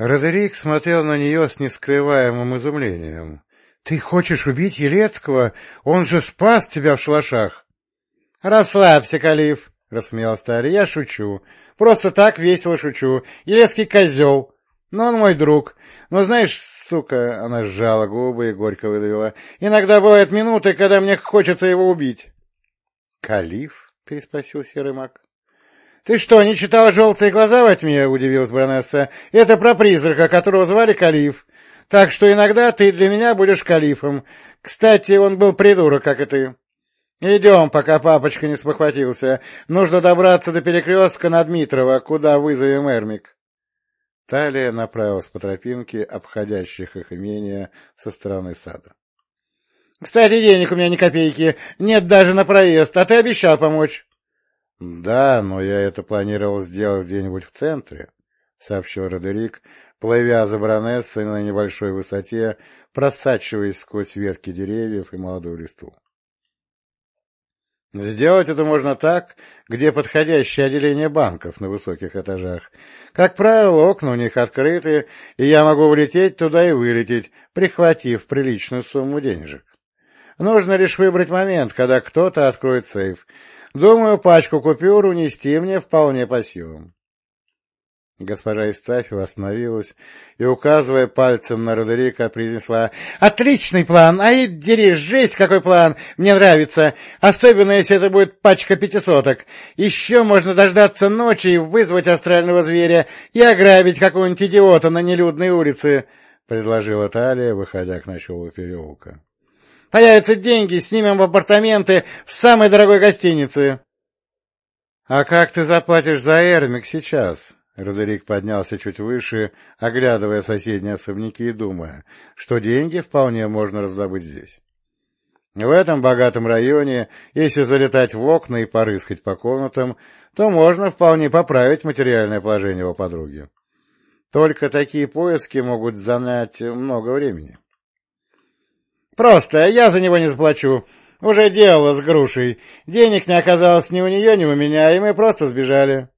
Родерик смотрел на нее с нескрываемым изумлением. — Ты хочешь убить Елецкого? Он же спас тебя в шалашах! — Расслабься, Калиф, — рассмеялся старый, — я шучу. Просто так весело шучу. Елецкий козел. Но он мой друг. Но знаешь, сука, она сжала губы и горько выдавила. Иногда бывают минуты, когда мне хочется его убить. — Калиф? — переспросил серый маг. — Ты что, не читал «Желтые глаза во тьме»? — удивилась баронесса. — Это про призрака, которого звали Калиф. Так что иногда ты для меня будешь Калифом. Кстати, он был придурок, как и ты. Идем, пока папочка не спохватился. Нужно добраться до перекрестка на Дмитрова, куда вызовем Эрмик. Талия направилась по тропинке, обходящих их имения со стороны сада. — Кстати, денег у меня ни копейки, нет даже на проезд, а ты обещал помочь. — Да, но я это планировал сделать где-нибудь в центре, — сообщил Родерик, плывя за баронессой на небольшой высоте, просачиваясь сквозь ветки деревьев и молодую листву. Сделать это можно так, где подходящее отделение банков на высоких этажах. Как правило, окна у них открыты, и я могу влететь туда и вылететь, прихватив приличную сумму денежек. Нужно лишь выбрать момент, когда кто-то откроет сейф. Думаю, пачку купюр унести мне вполне по силам. Госпожа Истафьева остановилась и, указывая пальцем на Родерика, произнесла «Отличный план! Ай, дери, жесть какой план! Мне нравится! Особенно, если это будет пачка пятисоток! Еще можно дождаться ночи и вызвать астрального зверя и ограбить какого-нибудь идиота на нелюдной улице!» — предложила Талия, выходя к началу переулка. «Появятся деньги, снимем апартаменты в самой дорогой гостинице!» «А как ты заплатишь за Эрмик сейчас?» Родерик поднялся чуть выше, оглядывая соседние особняки и думая, что деньги вполне можно раздобыть здесь. В этом богатом районе, если залетать в окна и порыскать по комнатам, то можно вполне поправить материальное положение его подруги. Только такие поиски могут занять много времени. «Просто я за него не заплачу. Уже делала с грушей. Денег не оказалось ни у нее, ни у меня, и мы просто сбежали».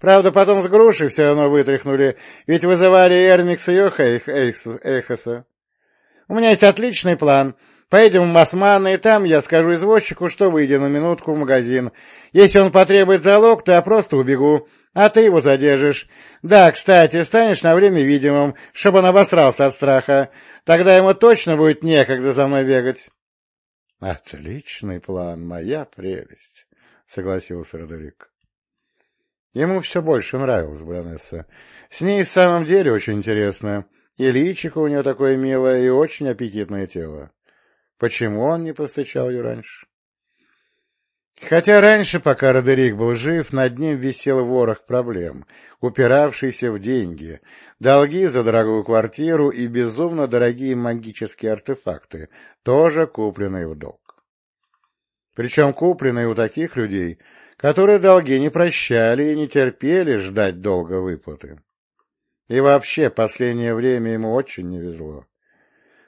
Правда, потом с груши все равно вытряхнули, ведь вызывали Эрмикса и Эхоса. У меня есть отличный план. Поедем в Масман, и там я скажу извозчику, что выйдем на минутку в магазин. Если он потребует залог, то я просто убегу, а ты его задержишь. Да, кстати, станешь на время видимым, чтобы он обосрался от страха. Тогда ему точно будет некогда за мной бегать. — Отличный план, моя прелесть, — согласился Родерик. Ему все больше нравилась баронесса. С ней в самом деле очень интересно. И личико у нее такое милое, и очень аппетитное тело. Почему он не повстречал ее раньше? Хотя раньше, пока Родерик был жив, над ним висел ворох проблем, упиравшийся в деньги, долги за дорогую квартиру и безумно дорогие магические артефакты, тоже купленные в долг. Причем купленные у таких людей — которые долги не прощали и не терпели ждать долго выплаты. И вообще, последнее время ему очень не везло.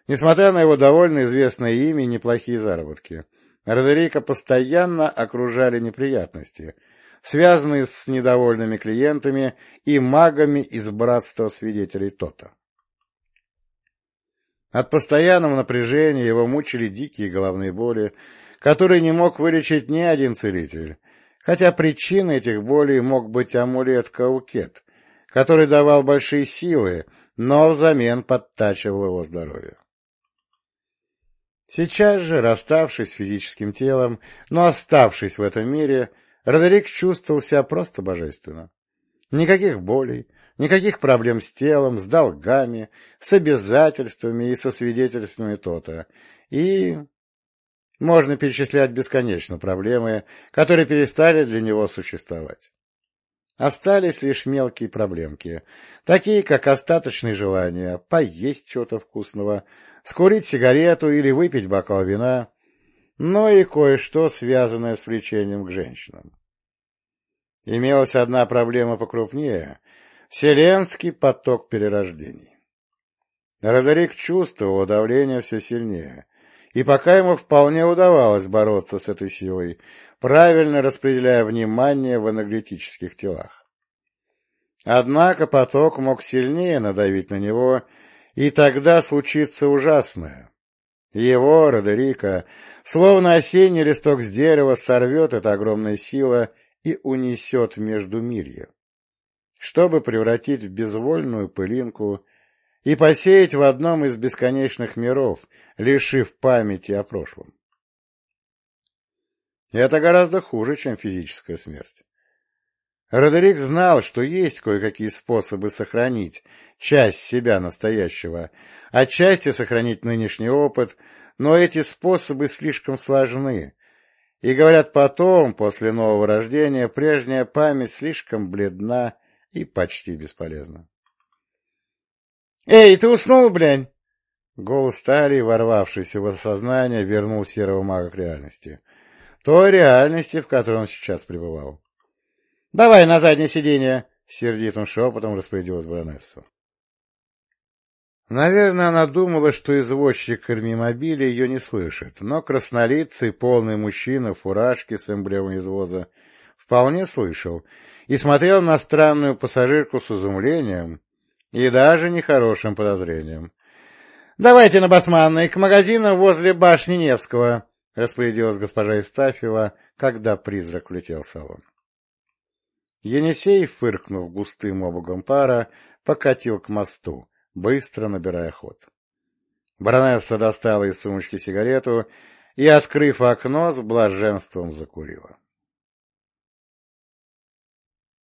Несмотря на его довольно известное имя и неплохие заработки, Родерика постоянно окружали неприятности, связанные с недовольными клиентами и магами из братства свидетелей Тота. От постоянного напряжения его мучили дикие головные боли, которые не мог вылечить ни один целитель, хотя причиной этих болей мог быть амулет-каукет, который давал большие силы, но взамен подтачивал его здоровье. Сейчас же, расставшись с физическим телом, но оставшись в этом мире, Родерик чувствовал себя просто божественно. Никаких болей, никаких проблем с телом, с долгами, с обязательствами и со свидетельствами то-то. И можно перечислять бесконечно проблемы, которые перестали для него существовать. Остались лишь мелкие проблемки, такие как остаточные желания поесть чего-то вкусного, скурить сигарету или выпить бокал вина, но и кое-что, связанное с влечением к женщинам. Имелась одна проблема покрупнее — вселенский поток перерождений. Родерик чувствовал давление все сильнее — и пока ему вполне удавалось бороться с этой силой, правильно распределяя внимание в энергетических телах. Однако поток мог сильнее надавить на него, и тогда случится ужасное. Его, Родерика, словно осенний листок с дерева, сорвет эта огромная сила и унесет в Междумирье, чтобы превратить в безвольную пылинку и посеять в одном из бесконечных миров, лишив памяти о прошлом. Это гораздо хуже, чем физическая смерть. Родерик знал, что есть кое-какие способы сохранить часть себя настоящего, отчасти сохранить нынешний опыт, но эти способы слишком сложны, и, говорят, потом, после нового рождения, прежняя память слишком бледна и почти бесполезна. «Эй, ты уснул, блядь?» Голос Талии, ворвавшийся в осознание, вернул серого мага к реальности. Той реальности, в которой он сейчас пребывал. — Давай на заднее сиденье! — сердитым шепотом распорядилась баронесса. Наверное, она думала, что извозчик Эрмимобиля ее не слышит, но краснолицый, полный мужчина в фуражке с эмблемой извоза вполне слышал и смотрел на странную пассажирку с изумлением и даже нехорошим подозрением. — Давайте на Басманной, к магазину возле башни Невского, — распорядилась госпожа Истафьева, когда призрак влетел в салон. Енисей, фыркнув густым обугом пара, покатил к мосту, быстро набирая ход. Баронесса достала из сумочки сигарету и, открыв окно, с блаженством закурила.